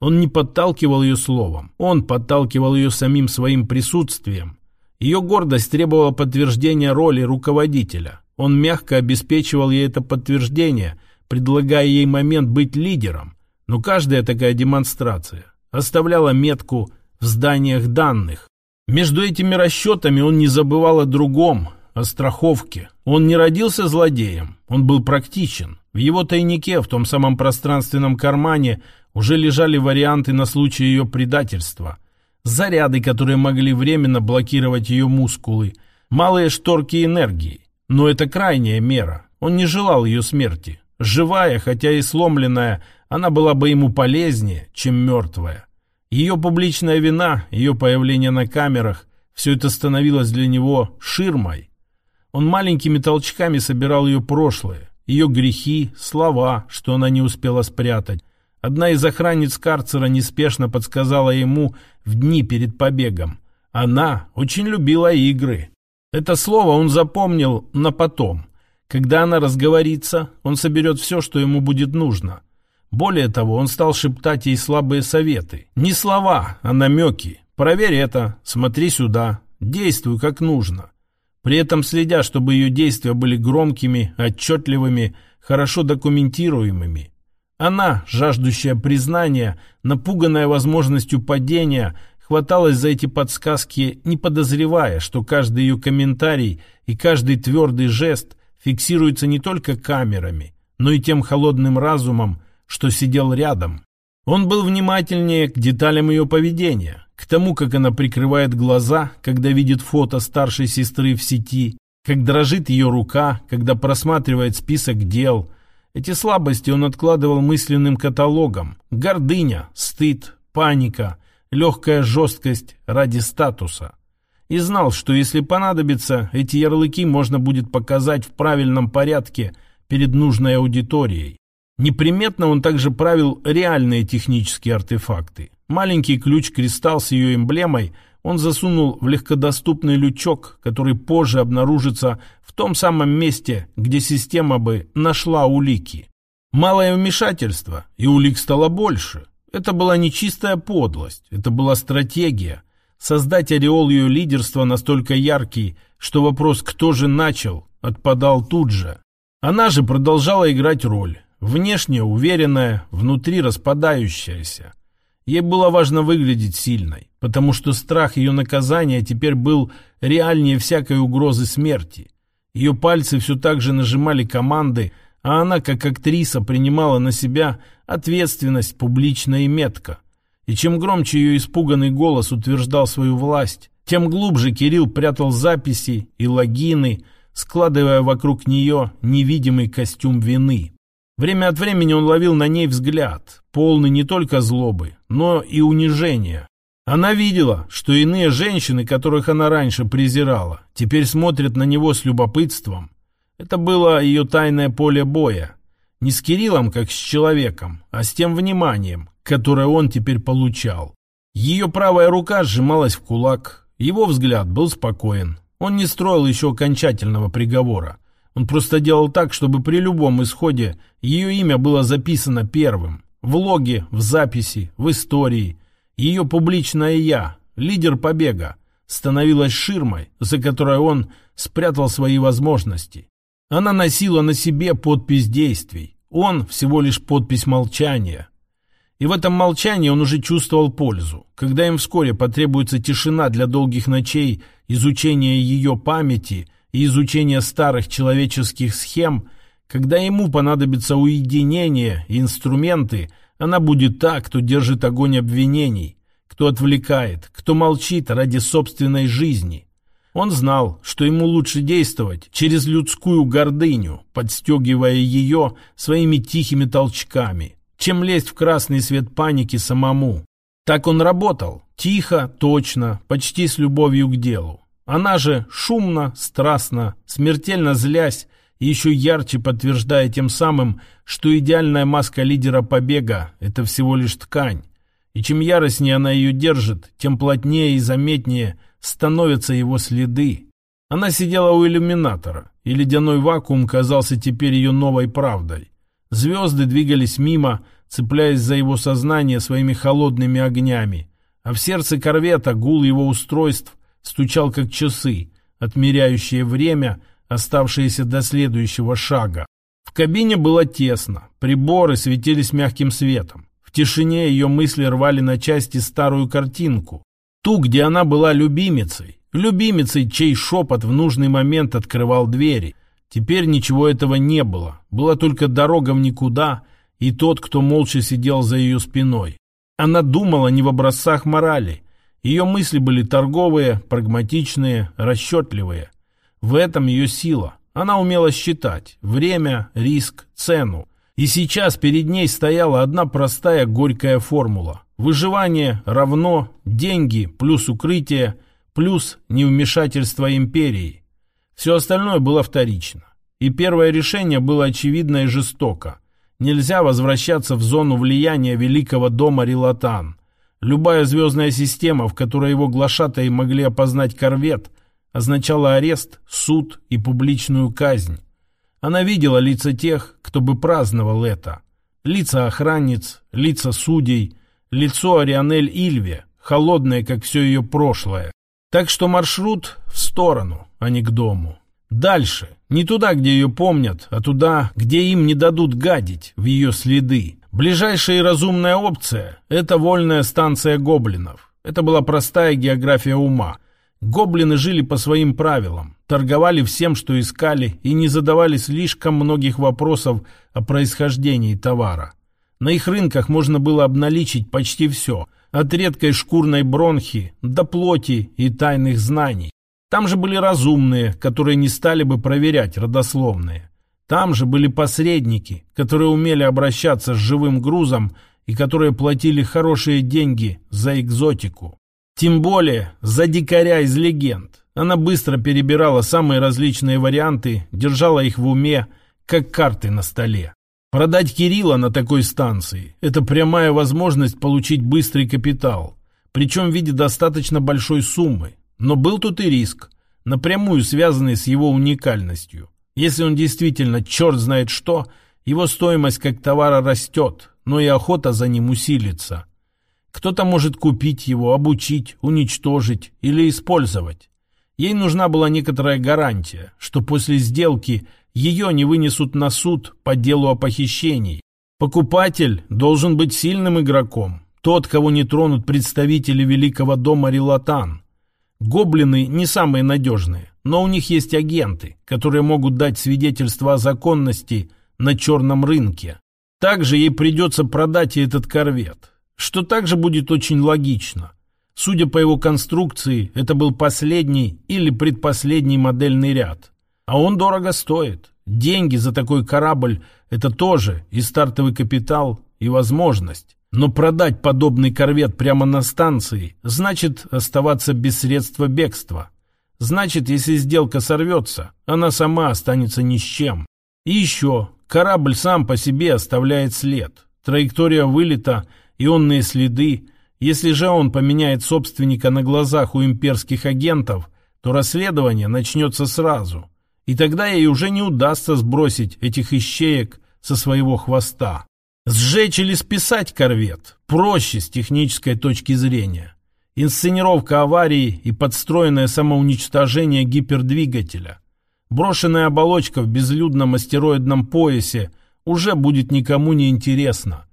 Он не подталкивал ее словом, он подталкивал ее самим своим присутствием. Ее гордость требовала подтверждения роли руководителя. Он мягко обеспечивал ей это подтверждение, предлагая ей момент быть лидером. Но каждая такая демонстрация оставляла метку в зданиях данных. Между этими расчетами он не забывал о другом, о страховке. Он не родился злодеем, он был практичен. В его тайнике, в том самом пространственном кармане, уже лежали варианты на случай ее предательства. Заряды, которые могли временно блокировать ее мускулы. Малые шторки энергии. Но это крайняя мера. Он не желал ее смерти. Живая, хотя и сломленная, она была бы ему полезнее, чем мертвая. Ее публичная вина, ее появление на камерах, все это становилось для него ширмой. Он маленькими толчками собирал ее прошлое, ее грехи, слова, что она не успела спрятать. Одна из охранниц карцера неспешно подсказала ему в дни перед побегом. Она очень любила игры. Это слово он запомнил на потом. Когда она разговорится, он соберет все, что ему будет нужно. Более того, он стал шептать ей слабые советы. Не слова, а намеки. «Проверь это, смотри сюда, действуй как нужно». При этом следя, чтобы ее действия были громкими, отчетливыми, хорошо документируемыми. Она, жаждущая признания, напуганная возможностью падения, хваталась за эти подсказки, не подозревая, что каждый ее комментарий и каждый твердый жест фиксируется не только камерами, но и тем холодным разумом, что сидел рядом. Он был внимательнее к деталям ее поведения, к тому, как она прикрывает глаза, когда видит фото старшей сестры в сети, как дрожит ее рука, когда просматривает список дел. Эти слабости он откладывал мысленным каталогом. Гордыня, стыд, паника, легкая жесткость ради статуса. И знал, что если понадобится, эти ярлыки можно будет показать в правильном порядке перед нужной аудиторией. Неприметно он также правил реальные технические артефакты. Маленький ключ-кристалл с ее эмблемой он засунул в легкодоступный лючок, который позже обнаружится в том самом месте, где система бы нашла улики. Малое вмешательство, и улик стало больше. Это была не чистая подлость, это была стратегия. Создать ореол ее лидерства настолько яркий, что вопрос «кто же начал?» отпадал тут же. Она же продолжала играть роль. Внешне уверенная, внутри распадающаяся. Ей было важно выглядеть сильной, потому что страх ее наказания теперь был реальнее всякой угрозы смерти. Ее пальцы все так же нажимали команды, а она, как актриса, принимала на себя ответственность публично и метко. И чем громче ее испуганный голос утверждал свою власть, тем глубже Кирилл прятал записи и логины, складывая вокруг нее невидимый костюм вины. Время от времени он ловил на ней взгляд, полный не только злобы, но и унижения. Она видела, что иные женщины, которых она раньше презирала, теперь смотрят на него с любопытством. Это было ее тайное поле боя. Не с Кириллом, как с человеком, а с тем вниманием, которое он теперь получал. Ее правая рука сжималась в кулак, его взгляд был спокоен. Он не строил еще окончательного приговора. Он просто делал так, чтобы при любом исходе ее имя было записано первым. В логе, в записи, в истории. Ее публичное «я», лидер побега, становилась ширмой, за которой он спрятал свои возможности. Она носила на себе подпись действий. Он всего лишь подпись молчания. И в этом молчании он уже чувствовал пользу. Когда им вскоре потребуется тишина для долгих ночей изучения ее памяти – и изучения старых человеческих схем, когда ему понадобится уединение и инструменты, она будет та, кто держит огонь обвинений, кто отвлекает, кто молчит ради собственной жизни. Он знал, что ему лучше действовать через людскую гордыню, подстегивая ее своими тихими толчками, чем лезть в красный свет паники самому. Так он работал, тихо, точно, почти с любовью к делу. Она же шумно, страстно, смертельно злясь, и еще ярче подтверждая тем самым, что идеальная маска лидера побега – это всего лишь ткань. И чем яростнее она ее держит, тем плотнее и заметнее становятся его следы. Она сидела у иллюминатора, и ледяной вакуум казался теперь ее новой правдой. Звезды двигались мимо, цепляясь за его сознание своими холодными огнями, а в сердце корвета гул его устройств стучал как часы, отмеряющие время, оставшееся до следующего шага. В кабине было тесно, приборы светились мягким светом. В тишине ее мысли рвали на части старую картинку. Ту, где она была любимицей. Любимицей, чей шепот в нужный момент открывал двери. Теперь ничего этого не было. Была только дорога в никуда и тот, кто молча сидел за ее спиной. Она думала не в образцах морали. Ее мысли были торговые, прагматичные, расчетливые. В этом ее сила. Она умела считать время, риск, цену. И сейчас перед ней стояла одна простая горькая формула. Выживание равно деньги плюс укрытие плюс невмешательство империи. Все остальное было вторично. И первое решение было очевидно и жестоко. Нельзя возвращаться в зону влияния великого дома Рилатан. Любая звездная система, в которой его глашатаи могли опознать корвет, означала арест, суд и публичную казнь. Она видела лица тех, кто бы праздновал это. Лица охранниц, лица судей, лицо Арианель Ильве, холодное, как все ее прошлое. Так что маршрут в сторону, а не к дому. Дальше. Не туда, где ее помнят, а туда, где им не дадут гадить в ее следы. Ближайшая и разумная опция – это вольная станция гоблинов. Это была простая география ума. Гоблины жили по своим правилам, торговали всем, что искали, и не задавали слишком многих вопросов о происхождении товара. На их рынках можно было обналичить почти все, от редкой шкурной бронхи до плоти и тайных знаний. Там же были разумные, которые не стали бы проверять родословные. Там же были посредники, которые умели обращаться с живым грузом и которые платили хорошие деньги за экзотику. Тем более за дикаря из легенд. Она быстро перебирала самые различные варианты, держала их в уме, как карты на столе. Продать Кирилла на такой станции – это прямая возможность получить быстрый капитал, причем в виде достаточно большой суммы, но был тут и риск, напрямую связанный с его уникальностью. Если он действительно черт знает что, его стоимость как товара растет, но и охота за ним усилится. Кто-то может купить его, обучить, уничтожить или использовать. Ей нужна была некоторая гарантия, что после сделки ее не вынесут на суд по делу о похищении. Покупатель должен быть сильным игроком, тот, кого не тронут представители Великого дома Рилатан. Гоблины не самые надежные, но у них есть агенты, которые могут дать свидетельство о законности на черном рынке. Также ей придется продать и этот корвет, что также будет очень логично. Судя по его конструкции, это был последний или предпоследний модельный ряд. А он дорого стоит. Деньги за такой корабль – это тоже и стартовый капитал, и возможность. Но продать подобный корвет прямо на станции значит оставаться без средства бегства. Значит, если сделка сорвется, она сама останется ни с чем. И еще, корабль сам по себе оставляет след. Траектория вылета, ионные следы. Если же он поменяет собственника на глазах у имперских агентов, то расследование начнется сразу. И тогда ей уже не удастся сбросить этих ищеек со своего хвоста. Сжечь или списать корвет проще с технической точки зрения. Инсценировка аварии и подстроенное самоуничтожение гипердвигателя. Брошенная оболочка в безлюдном астероидном поясе уже будет никому не интересна.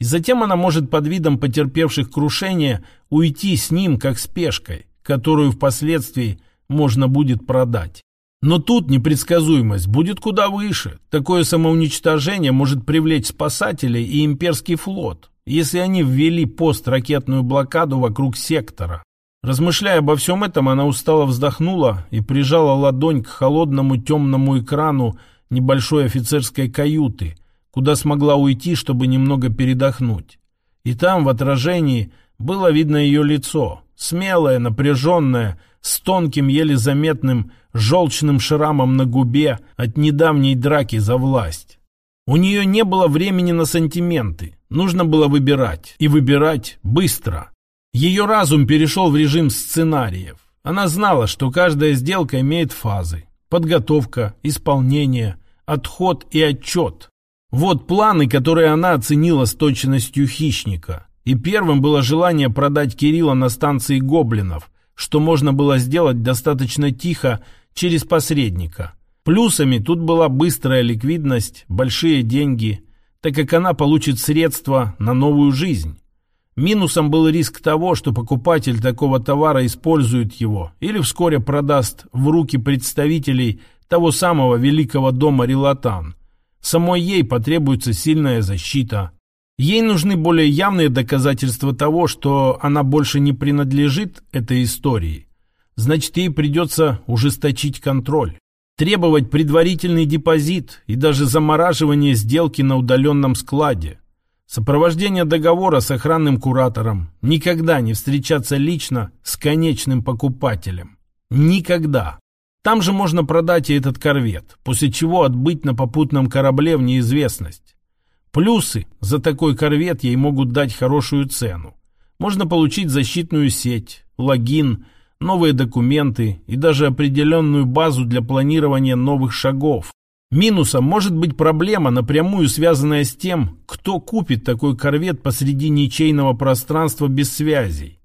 И затем она может под видом потерпевших крушение уйти с ним как с пешкой, которую впоследствии можно будет продать. Но тут непредсказуемость будет куда выше. Такое самоуничтожение может привлечь спасателей и имперский флот, если они ввели постракетную блокаду вокруг сектора. Размышляя обо всем этом, она устало вздохнула и прижала ладонь к холодному темному экрану небольшой офицерской каюты, куда смогла уйти, чтобы немного передохнуть. И там, в отражении, было видно ее лицо, смелое, напряженное, с тонким, еле заметным, желчным шрамом на губе от недавней драки за власть. У нее не было времени на сантименты. Нужно было выбирать. И выбирать быстро. Ее разум перешел в режим сценариев. Она знала, что каждая сделка имеет фазы. Подготовка, исполнение, отход и отчет. Вот планы, которые она оценила с точностью хищника. И первым было желание продать Кирилла на станции гоблинов, что можно было сделать достаточно тихо через посредника. Плюсами тут была быстрая ликвидность, большие деньги, так как она получит средства на новую жизнь. Минусом был риск того, что покупатель такого товара использует его или вскоре продаст в руки представителей того самого великого дома Рилатан. Самой ей потребуется сильная защита. Ей нужны более явные доказательства того, что она больше не принадлежит этой истории. Значит, ей придется ужесточить контроль. Требовать предварительный депозит и даже замораживание сделки на удаленном складе. Сопровождение договора с охранным куратором. Никогда не встречаться лично с конечным покупателем. Никогда. Там же можно продать и этот корвет, после чего отбыть на попутном корабле в неизвестность. Плюсы за такой корвет ей могут дать хорошую цену. Можно получить защитную сеть, логин, новые документы и даже определенную базу для планирования новых шагов. Минусом может быть проблема, напрямую связанная с тем, кто купит такой корвет посреди ничейного пространства без связей.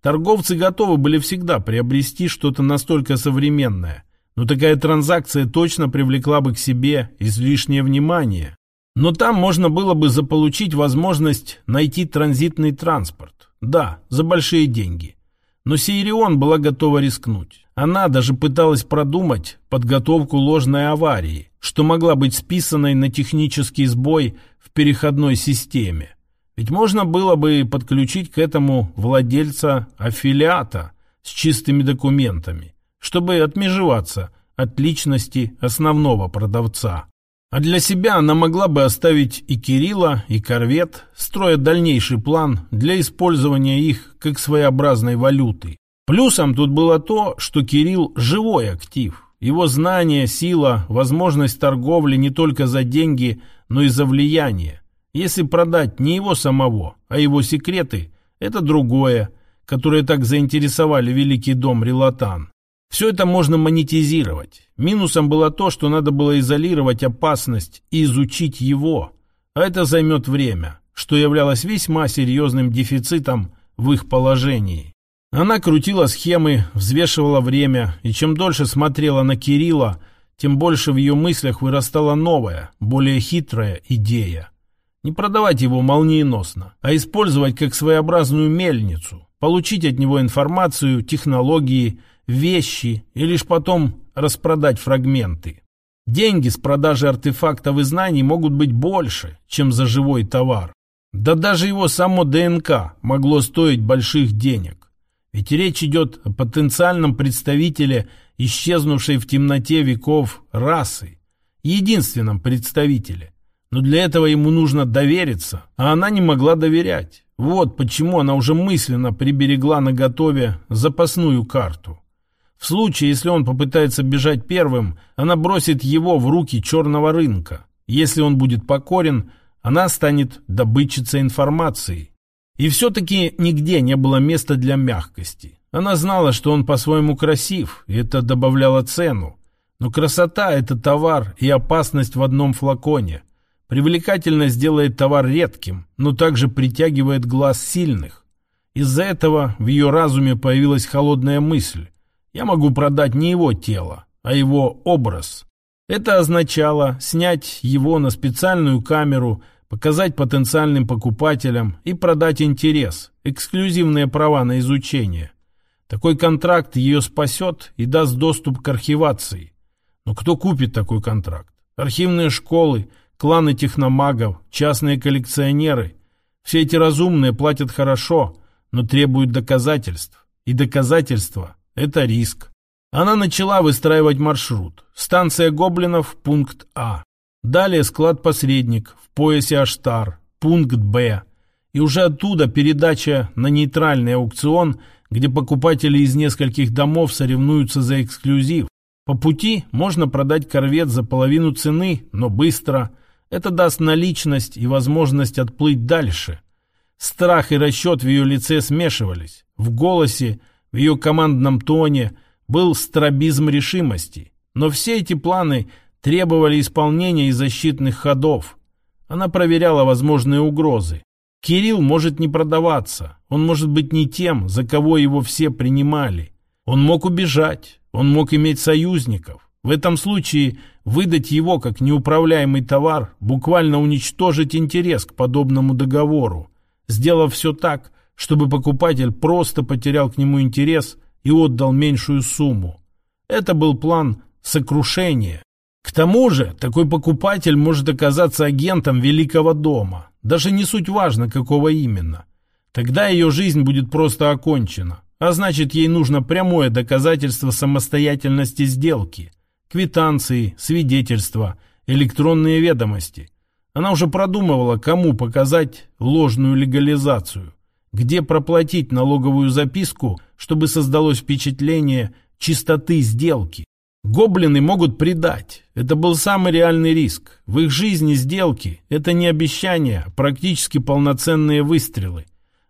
Торговцы готовы были всегда приобрести что-то настолько современное, но такая транзакция точно привлекла бы к себе излишнее внимание. Но там можно было бы заполучить возможность найти транзитный транспорт. Да, за большие деньги. Но Сиерион была готова рискнуть. Она даже пыталась продумать подготовку ложной аварии, что могла быть списанной на технический сбой в переходной системе. Ведь можно было бы подключить к этому владельца аффилиата с чистыми документами, чтобы отмежеваться от личности основного продавца. А для себя она могла бы оставить и Кирилла, и корвет, строя дальнейший план для использования их как своеобразной валюты. Плюсом тут было то, что Кирилл – живой актив. Его знания, сила, возможность торговли не только за деньги, но и за влияние. Если продать не его самого, а его секреты, это другое, которое так заинтересовали Великий дом Рилатан. Все это можно монетизировать. Минусом было то, что надо было изолировать опасность и изучить его. А это займет время, что являлось весьма серьезным дефицитом в их положении. Она крутила схемы, взвешивала время, и чем дольше смотрела на Кирилла, тем больше в ее мыслях вырастала новая, более хитрая идея. Не продавать его молниеносно, а использовать как своеобразную мельницу, получить от него информацию, технологии, вещи и лишь потом распродать фрагменты. Деньги с продажи артефактов и знаний могут быть больше, чем за живой товар. Да даже его само ДНК могло стоить больших денег. Ведь речь идет о потенциальном представителе исчезнувшей в темноте веков расы. Единственном представителе. Но для этого ему нужно довериться, а она не могла доверять. Вот почему она уже мысленно приберегла на готове запасную карту. В случае, если он попытается бежать первым, она бросит его в руки черного рынка. Если он будет покорен, она станет добытчицей информации. И все-таки нигде не было места для мягкости. Она знала, что он по-своему красив, и это добавляло цену. Но красота – это товар и опасность в одном флаконе. Привлекательность делает товар редким, но также притягивает глаз сильных. Из-за этого в ее разуме появилась холодная мысль. Я могу продать не его тело, а его образ. Это означало снять его на специальную камеру, показать потенциальным покупателям и продать интерес, эксклюзивные права на изучение. Такой контракт ее спасет и даст доступ к архивации. Но кто купит такой контракт? Архивные школы, кланы техномагов, частные коллекционеры. Все эти разумные платят хорошо, но требуют доказательств. И доказательства это риск. Она начала выстраивать маршрут. Станция Гоблинов, пункт А. Далее склад-посредник в поясе Аштар, пункт Б. И уже оттуда передача на нейтральный аукцион, где покупатели из нескольких домов соревнуются за эксклюзив. По пути можно продать корвет за половину цены, но быстро. Это даст наличность и возможность отплыть дальше. Страх и расчет в ее лице смешивались. В голосе – в ее командном тоне был стробизм решимости. Но все эти планы требовали исполнения и защитных ходов. Она проверяла возможные угрозы. Кирилл может не продаваться, он может быть не тем, за кого его все принимали. Он мог убежать, он мог иметь союзников. В этом случае выдать его как неуправляемый товар, буквально уничтожить интерес к подобному договору, сделав все так, чтобы покупатель просто потерял к нему интерес и отдал меньшую сумму. Это был план сокрушения. К тому же, такой покупатель может оказаться агентом Великого дома. Даже не суть важно, какого именно. Тогда ее жизнь будет просто окончена. А значит, ей нужно прямое доказательство самостоятельности сделки. Квитанции, свидетельства, электронные ведомости. Она уже продумывала, кому показать ложную легализацию. Где проплатить налоговую записку, чтобы создалось впечатление чистоты сделки. Гоблины могут предать. Это был самый реальный риск. В их жизни сделки – это не обещания, а практически полноценные выстрелы.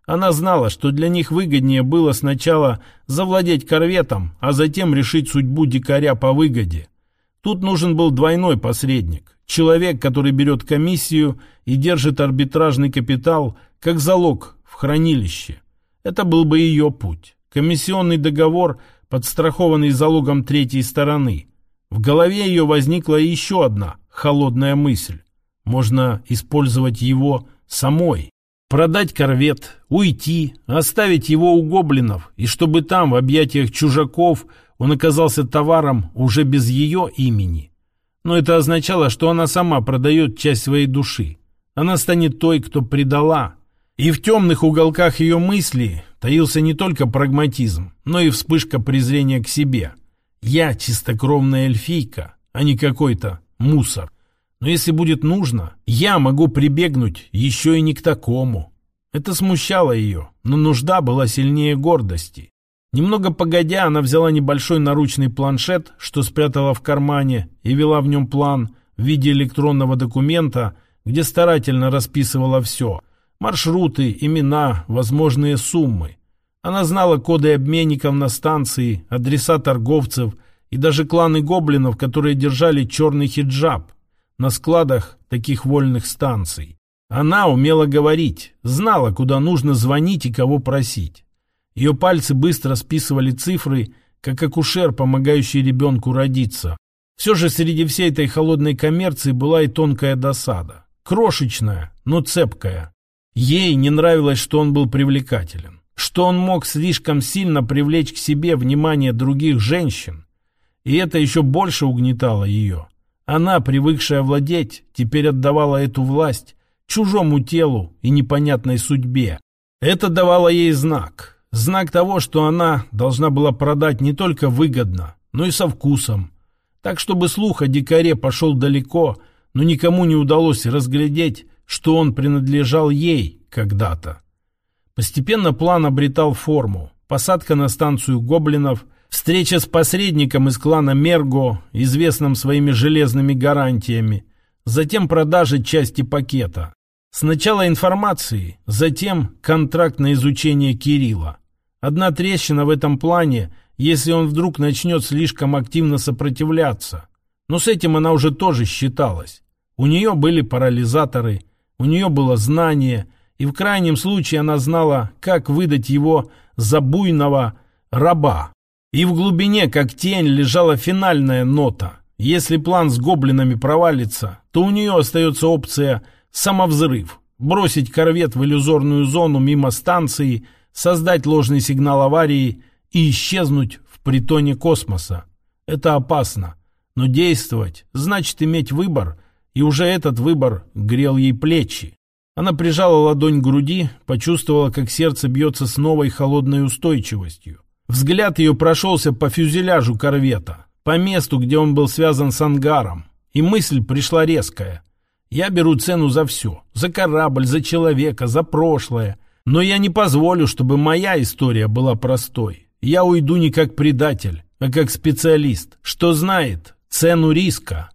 Она знала, что для них выгоднее было сначала завладеть корветом, а затем решить судьбу дикаря по выгоде. Тут нужен был двойной посредник. Человек, который берет комиссию и держит арбитражный капитал как залог в хранилище. Это был бы ее путь. Комиссионный договор – подстрахованный залогом третьей стороны. В голове ее возникла еще одна холодная мысль. Можно использовать его самой. Продать корвет, уйти, оставить его у гоблинов, и чтобы там, в объятиях чужаков, он оказался товаром уже без ее имени. Но это означало, что она сама продает часть своей души. Она станет той, кто предала. И в темных уголках ее мысли таился не только прагматизм, но и вспышка презрения к себе. Я чистокровная эльфийка, а не какой-то мусор. Но если будет нужно, я могу прибегнуть еще и не к такому. Это смущало ее, но нужда была сильнее гордости. Немного погодя, она взяла небольшой наручный планшет, что спрятала в кармане, и вела в нем план в виде электронного документа, где старательно расписывала все – Маршруты, имена, возможные суммы. Она знала коды обменников на станции, адреса торговцев и даже кланы гоблинов, которые держали черный хиджаб на складах таких вольных станций. Она умела говорить, знала, куда нужно звонить и кого просить. Ее пальцы быстро списывали цифры, как акушер, помогающий ребенку родиться. Все же среди всей этой холодной коммерции была и тонкая досада. Крошечная, но цепкая. Ей не нравилось, что он был привлекателен, что он мог слишком сильно привлечь к себе внимание других женщин. И это еще больше угнетало ее. Она, привыкшая владеть, теперь отдавала эту власть чужому телу и непонятной судьбе. Это давало ей знак. Знак того, что она должна была продать не только выгодно, но и со вкусом. Так, чтобы слух о дикаре пошел далеко, но никому не удалось разглядеть, что он принадлежал ей когда-то. Постепенно план обретал форму. Посадка на станцию гоблинов, встреча с посредником из клана Мерго, известным своими железными гарантиями, затем продажа части пакета. Сначала информации, затем контракт на изучение Кирилла. Одна трещина в этом плане, если он вдруг начнет слишком активно сопротивляться. Но с этим она уже тоже считалась. У нее были парализаторы – у нее было знание, и в крайнем случае она знала, как выдать его за буйного раба. И в глубине, как тень, лежала финальная нота. Если план с гоблинами провалится, то у нее остается опция «самовзрыв», бросить корвет в иллюзорную зону мимо станции, создать ложный сигнал аварии и исчезнуть в притоне космоса. Это опасно, но действовать значит иметь выбор и уже этот выбор грел ей плечи. Она прижала ладонь к груди, почувствовала, как сердце бьется с новой холодной устойчивостью. Взгляд ее прошелся по фюзеляжу корвета, по месту, где он был связан с ангаром, и мысль пришла резкая. «Я беру цену за все, за корабль, за человека, за прошлое, но я не позволю, чтобы моя история была простой. Я уйду не как предатель, а как специалист, что знает цену риска».